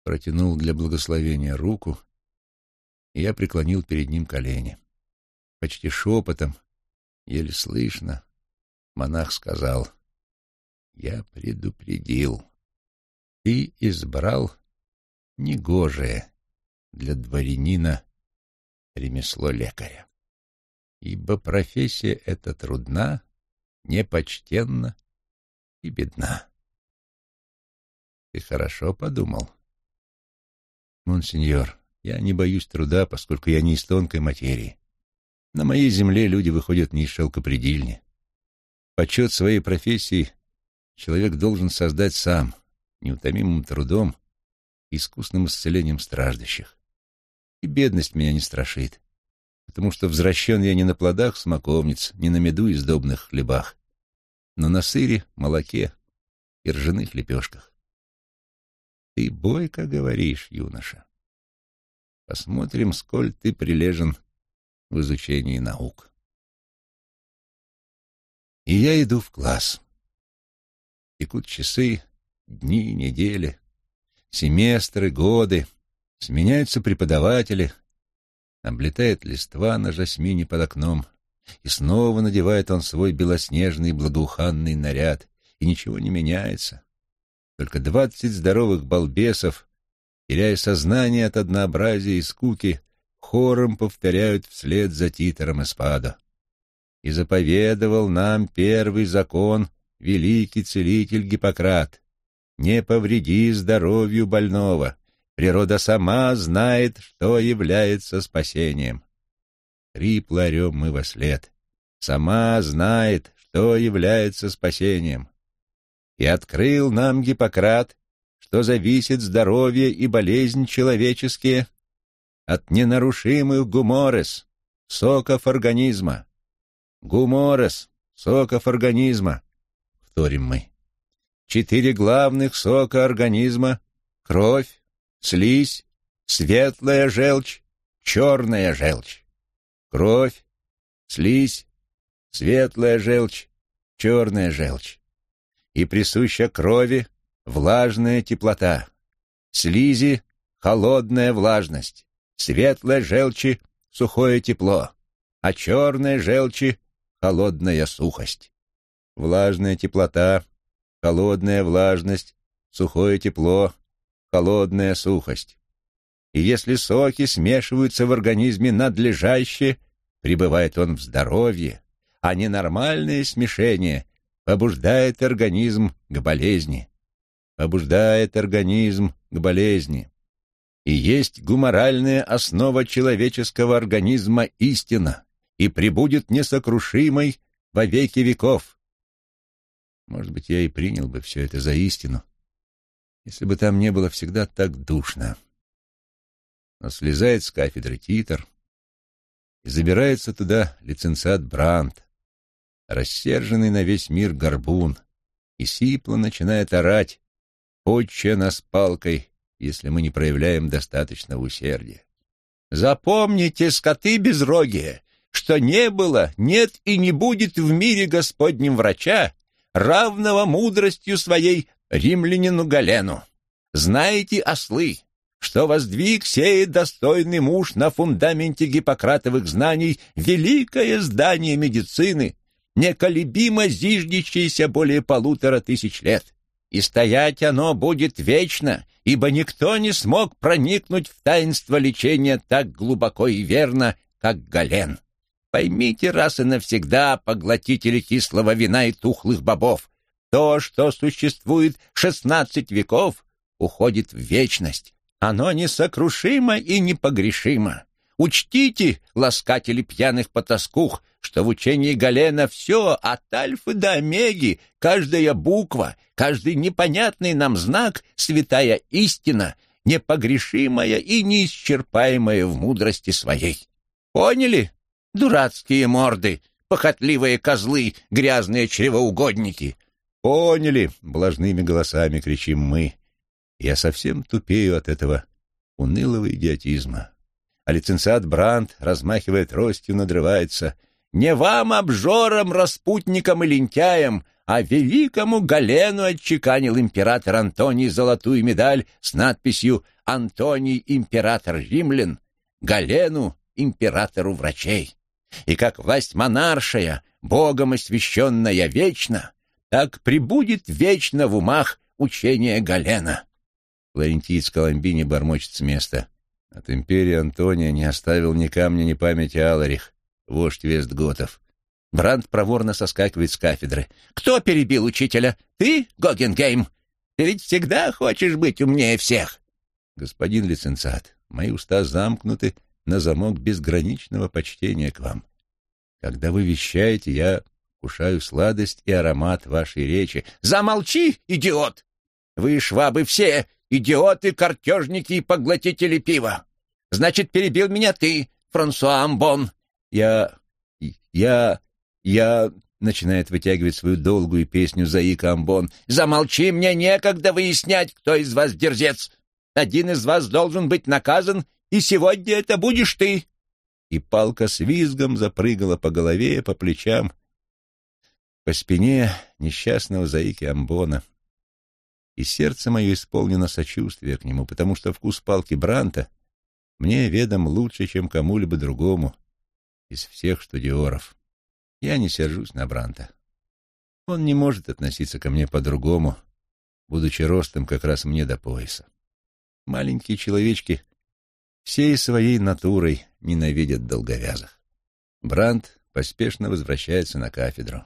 Протянул для благословения руку, и я преклонил перед ним колени. Почти шепотом, еле слышно, монах сказал, «Я предупредил, ты избрал негожее для дворянина ремесло лекаря. Ибо профессия эта трудна, непочтенна и бедна. Ты хорошо подумал? Монсеньор, я не боюсь труда, поскольку я не из тонкой материи. На моей земле люди выходят не из шелкопредильни. Почет своей профессии человек должен создать сам, неутомимым трудом, искусным исцелением страждущих. И бедность меня не страшит, потому что возвращен я не на плодах смоковниц, не на меду и сдобных хлебах, но на сыре, молоке и ржаных лепешках. Ты бойко говоришь, юноша. Посмотрим, сколь ты прилежен в изучении наук. И я иду в класс. Текут часы, дни, недели семестры, годы, сменяются преподаватели, облетает листва на жасмине под окном, и снова надевает он свой белоснежный благоуханный наряд, и ничего не меняется. Только двадцать здоровых балбесов, теряя сознание от однообразия и скуки, хором повторяют вслед за Титером Эспадо. И заповедовал нам первый закон великий целитель Гиппократ. Не повреди здоровью больного. Природа сама знает, что является спасением. Хрипло орем мы во след. Сама знает, что является спасением. И открыл нам Гиппократ, что зависит здоровье и болезнь человеческие от ненарушимых гуморес, соков организма. Гуморес, соков организма, вторим мы. Четыре главных сока организма — кровь, слизь, светлая желчь, черная желчь. Кровь, слизь, светлая желчь, черная желчь. И присуща крови влажная теплота, слизи — холодная влажность, светлой желчи — сухое тепло, а черной желчи — холодная сухость. Влажная теплота холодная влажность, сухое тепло, холодная сухость. И если соки смешиваются в организме надлежаще, пребывает он в здоровье, а ненормальное смешение побуждает организм к болезни, побуждает организм к болезни. И есть гуморальная основа человеческого организма истина, и прибудет несокрушимой во веки веков. Может быть, я и принял бы все это за истину, если бы там не было всегда так душно. Но слезает с кафедры титр, и забирается туда лицензиат Брандт, рассерженный на весь мир горбун, и сипло начинает орать, «Отче нас палкой, если мы не проявляем достаточного усердия». «Запомните, скоты безрогие, что не было, нет и не будет в мире Господнем врача, равного мудростью своей римлянину Галену. Знаете, ослы, что воздвиг сеет достойный муж на фундаменте гиппократовых знаний великое здание медицины, неколебимо зиждящееся более полутора тысяч лет. И стоять оно будет вечно, ибо никто не смог проникнуть в таинство лечения так глубоко и верно, как Гален. Поймите раз и навсегда, поглотители кислого вина и тухлых бобов, то, что существует шестнадцать веков, уходит в вечность. Оно несокрушимо и непогрешимо. Учтите, ласкатели пьяных потаскух, что в учении Галена все от альфы до омеги, каждая буква, каждый непонятный нам знак — святая истина, непогрешимая и неисчерпаемая в мудрости своей. Поняли? Дурацкие морды, похотливые козлы, грязные чревоугодники. Поняли, блажными голосами кричим мы. Я совсем тупею от этого унылого идиотизма. А лицензиат Брандт, размахивая тростью, надрывается. «Не вам, обжорам, распутникам и лентяям, а великому Галену отчеканил император Антоний золотую медаль с надписью «Антоний, император римлян», Галену, императору врачей и как власть монаршая, Богом освященная вечно, так прибудет вечно в умах учение Галена. Флорентиец Коломбини бормочет с места. От империи Антония не оставил ни камня, ни памяти Аларих, вождь Вестготов. Бранд проворно соскакивает с кафедры. «Кто перебил учителя? Ты, Гогенгейм? Ты ведь всегда хочешь быть умнее всех!» «Господин лицензат, мои уста замкнуты на замок безграничного почтения к вам. Когда вы вещаете, я кушаю сладость и аромат вашей речи. Замолчи, идиот! Вы, швабы, все идиоты, картежники и поглотители пива. Значит, перебил меня ты, Франсуа Амбон. Я... я... я... Начинает вытягивать свою долгую песню Заика Амбон. «Замолчи, мне некогда выяснять, кто из вас дерзец. Один из вас должен быть наказан и сегодня это будешь ты!» И палка с визгом запрыгала по голове, по плечам, по спине несчастного заики Амбона. И сердце мое исполнено сочувствия к нему, потому что вкус палки Бранта мне ведом лучше, чем кому-либо другому из всех студиоров. Я не сержусь на Бранта. Он не может относиться ко мне по-другому, будучи ростом как раз мне до пояса. Маленькие человечки всей своей натурой ненавидят долговязых. Бранд поспешно возвращается на кафедру.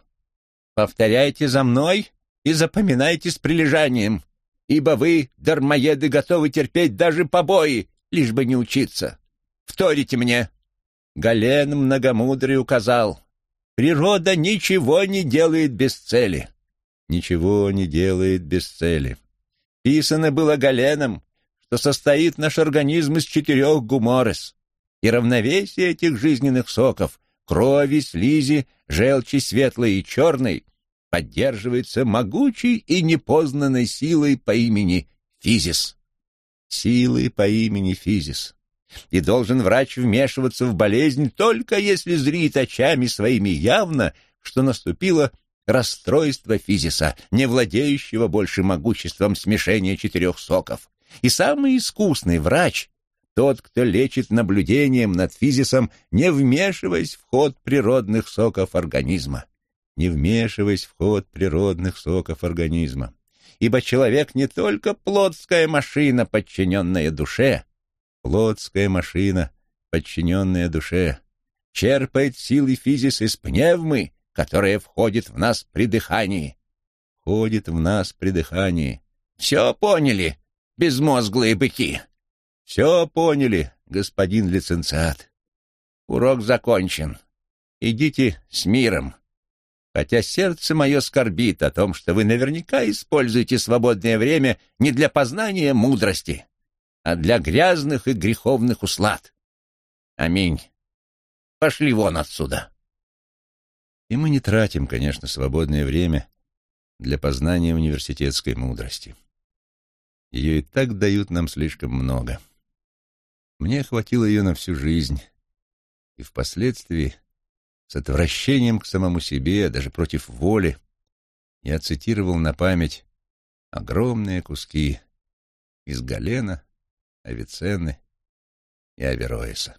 «Повторяйте за мной и запоминайте с прилежанием, ибо вы, дармоеды, готовы терпеть даже побои, лишь бы не учиться. Вторите мне!» Гален многомудрый указал, «Природа ничего не делает без цели». Ничего не делает без цели. Писано было Галеном, что состоит наш организм из четырех гуморес, и равновесие этих жизненных соков, крови, слизи, желчи светлой и черной, поддерживается могучей и непознанной силой по имени Физис. Силой по имени Физис. И должен врач вмешиваться в болезнь только если зрит очами своими явно, что наступило расстройство физиса, не владеющего больше могуществом смешения четырех соков. И самый искусный врач — тот, кто лечит наблюдением над физисом, не вмешиваясь в ход природных соков организма. Не вмешиваясь в ход природных соков организма. Ибо человек не только плотская машина, подчиненная душе, плотская машина, подчиненная душе, черпает силы физис из пневмы, которое входит в нас при дыхании. Входит в нас при дыхании. Все поняли, безмозглые быки? Все поняли, господин лицензиат. Урок закончен. Идите с миром. Хотя сердце мое скорбит о том, что вы наверняка используете свободное время не для познания мудрости, а для грязных и греховных услад. Аминь. Пошли вон отсюда. И мы не тратим, конечно, свободное время для познания университетской мудрости. Ее и так дают нам слишком много. Мне хватило ее на всю жизнь, и впоследствии, с отвращением к самому себе, даже против воли, я цитировал на память огромные куски из Галена, Авиценны и Авероиса.